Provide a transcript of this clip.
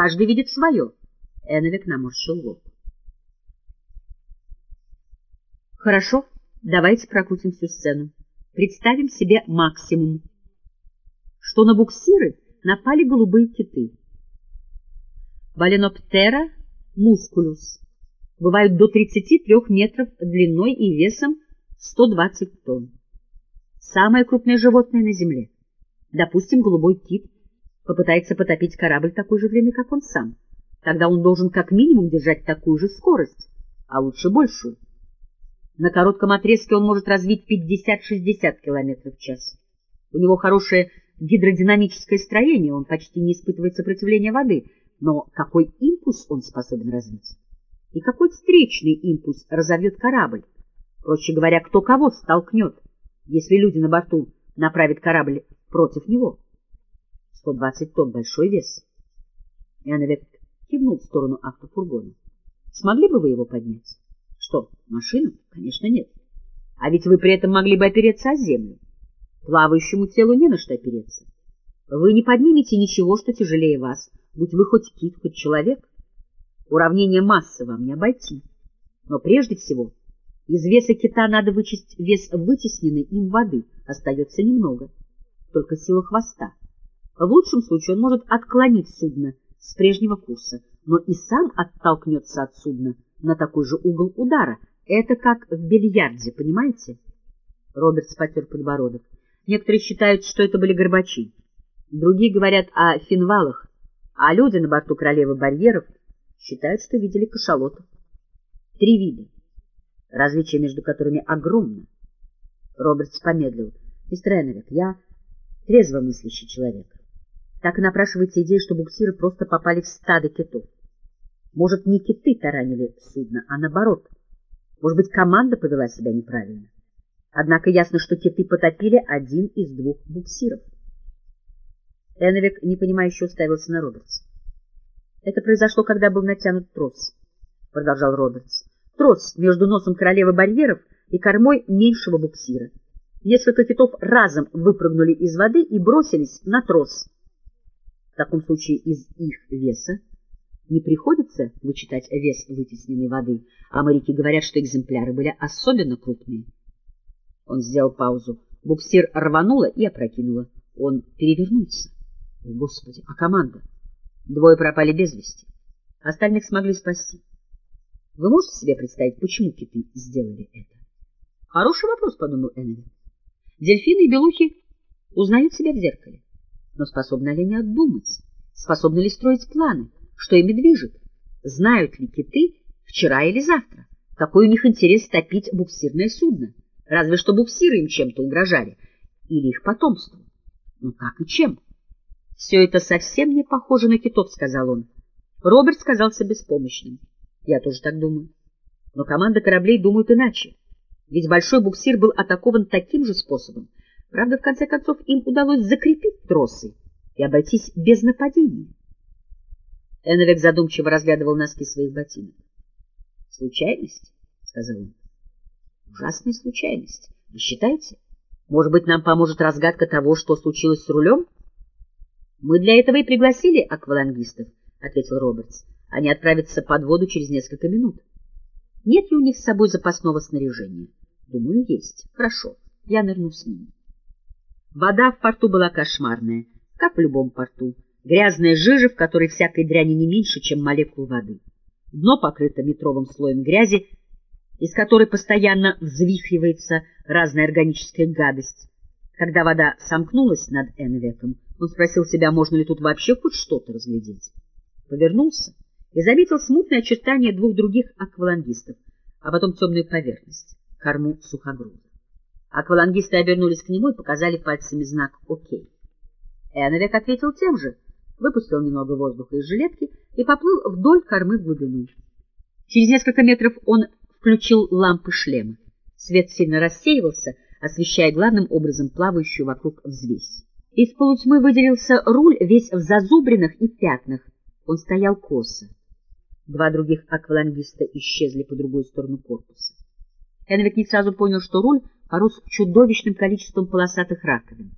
Каждый видит свое. Эновик наморщил лоб. Хорошо, давайте прокрутим всю сцену. Представим себе максимум. Что на буксиры напали голубые киты. Баленоптера мускулюс. Бывают до 33 метров длиной и весом 120 тонн. Самое крупное животное на Земле. Допустим, голубой кит попытается потопить корабль такой же длины, как он сам. Тогда он должен как минимум держать такую же скорость, а лучше большую. На коротком отрезке он может развить 50-60 км в час. У него хорошее гидродинамическое строение, он почти не испытывает сопротивления воды, но какой импульс он способен развить? И какой встречный импульс разовьет корабль? Проще говоря, кто кого столкнет, если люди на борту направят корабль против него? 120 тонн — большой вес. Яновек кивнул в сторону автофургона. Смогли бы вы его поднять? Что, машину? Конечно, нет. А ведь вы при этом могли бы опереться о землю. Плавающему телу не на что опереться. Вы не поднимете ничего, что тяжелее вас, будь вы хоть кит, хоть человек. Уравнение массы вам не обойти. Но прежде всего из веса кита надо вычесть вес вытесненной им воды, остается немного, только сила хвоста. В лучшем случае он может отклонить судно с прежнего курса, но и сам оттолкнется от судна на такой же угол удара. Это как в бильярде, понимаете? Роберт потер подбородок. Некоторые считают, что это были горбачи. Другие говорят о финвалах, а люди на борту королевы барьеров считают, что видели кашалотов. Три вида, различие между которыми огромно. Робертс помедлил. Мистер Эннерик, я трезво мыслящий человек. Так и напрашивается идея, что буксиры просто попали в стадо китов. Может, не киты таранили судно, а наоборот. Может быть, команда повела себя неправильно. Однако ясно, что киты потопили один из двух буксиров. Эновик непонимающе уставился на Робертс. Это произошло, когда был натянут трос, — продолжал Робертс. Трос между носом королевы барьеров и кормой меньшего буксира. Несколько китов разом выпрыгнули из воды и бросились на трос. В таком случае из их веса не приходится вычитать вес вытесненной воды, а моряки говорят, что экземпляры были особенно крупные. Он сделал паузу. Буксир рвануло и опрокинуло. Он перевернулся. О, Господи, а команда? Двое пропали без вести. Остальных смогли спасти. Вы можете себе представить, почему киты сделали это? Хороший вопрос, подумал Эннели. Дельфины и белухи узнают себя в зеркале. Но способны ли они отдумать? Способны ли строить планы? Что ими движет? Знают ли киты вчера или завтра? Какой у них интерес топить буксирное судно? Разве что буксиры им чем-то угрожали. Или их потомству. Но как и чем? Все это совсем не похоже на китов, — сказал он. Роберт сказался беспомощным. Я тоже так думаю. Но команда кораблей думают иначе. Ведь большой буксир был атакован таким же способом. Правда, в конце концов, им удалось закрепить тросы и обойтись без нападения. Эновик задумчиво разглядывал носки своих ботинок. — Случайность? — сказал он. — Ужасная случайность. Вы считаете? Может быть, нам поможет разгадка того, что случилось с рулем? — Мы для этого и пригласили аквалангистов, — ответил Робертс. — Они отправятся под воду через несколько минут. Нет ли у них с собой запасного снаряжения? Думаю, есть. Хорошо, я нырну с ними. Вода в порту была кошмарная, как в любом порту. Грязная жижа, в которой всякой дряни не меньше, чем молекул воды. Дно покрыто метровым слоем грязи, из которой постоянно взвихривается разная органическая гадость. Когда вода сомкнулась над Энвеком, он спросил себя, можно ли тут вообще хоть что-то разглядеть. Повернулся и заметил смутное очертание двух других аквалангистов, а потом темную поверхность, корму сухогруза. Аквалангисты обернулись к нему и показали пальцами знак «Окей». Эновек ответил тем же, выпустил немного воздуха из жилетки и поплыл вдоль кормы в глубину. Через несколько метров он включил лампы шлема. Свет сильно рассеивался, освещая главным образом плавающую вокруг взвесь. Из полутьмы выделился руль весь в зазубринах и пятнах. Он стоял косо. Два других аквалангиста исчезли по другую сторону корпуса. Энвик не сразу понял, что руль порос чудовищным количеством полосатых раковин.